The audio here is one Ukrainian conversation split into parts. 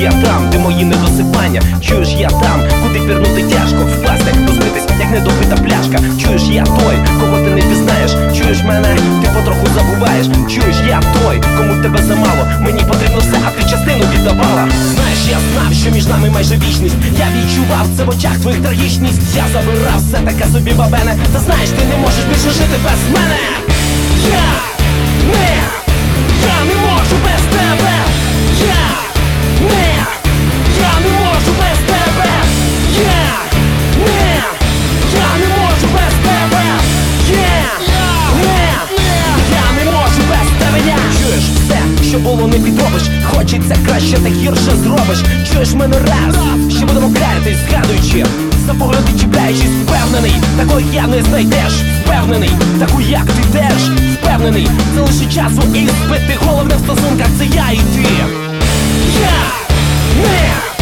я там, де мої недосипання, чуєш, я там, куди пірнути тяжко, впасти, розбитись, як недопита пляшка. Чуєш, я той, кого ти не пізнаєш, чуєш мене, ти потроху забуваєш. Чуєш, я той, кому тебе замало, мені потрібно все, а ти частину віддавала. Знаєш, я знав, що між нами майже вічність. Я відчував це в очах твоїх трагічність. Я забирав все таке собі бабене. Та знаєш, ти не можеш більше жити без мене. Підробиш. Хочеться краще, та гірше зробиш. Чуєш мене раз, ще будемо клятись, згадуючи. За погляди чіпляючись, впевнений, такої я не знайдеш, впевнений, таку як ти теж, впевнений, це лише часу і збити головне в стосунках, це я і ти. Я не,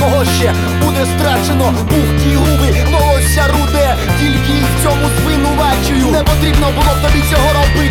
кого ще буде страчено, пухкі губи, волосся руде, тільки в цьому звинувачую. Не потрібно було б тобі цього робити.